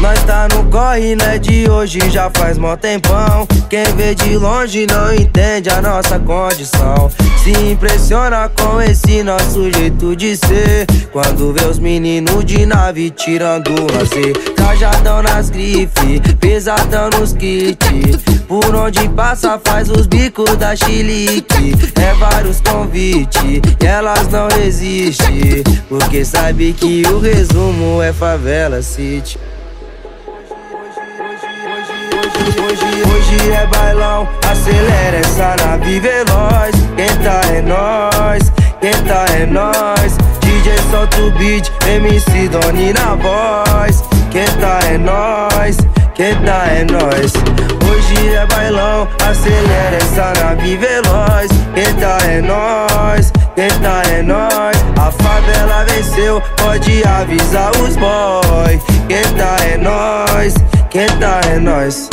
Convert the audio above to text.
Nós tá no corre, né de hoje, já faz mó tempão. Quem vê de longe não entende a nossa condição. Se impressiona com esse nosso jeito de ser. Quando vê os meninos de nave tirando o lazer. Trajadão nas grifes, pesadão nos kits. Por onde passa faz os bicos da chilique. É vários convites, elas não resistem. Porque sabe que o resumo é favela city. Hoje, hoje é bailão, acelera essa nave veloz. Quem tá é nós, quem tá é nós. DJ solta o beat, MC Doni na voz. Quem tá é nós, quem tá é nós. Acelera essa nave veloz. Quem tá é nós, quem tá é nós. A favela venceu, pode avisar os boys. Quem tá é nós, quem tá é nós.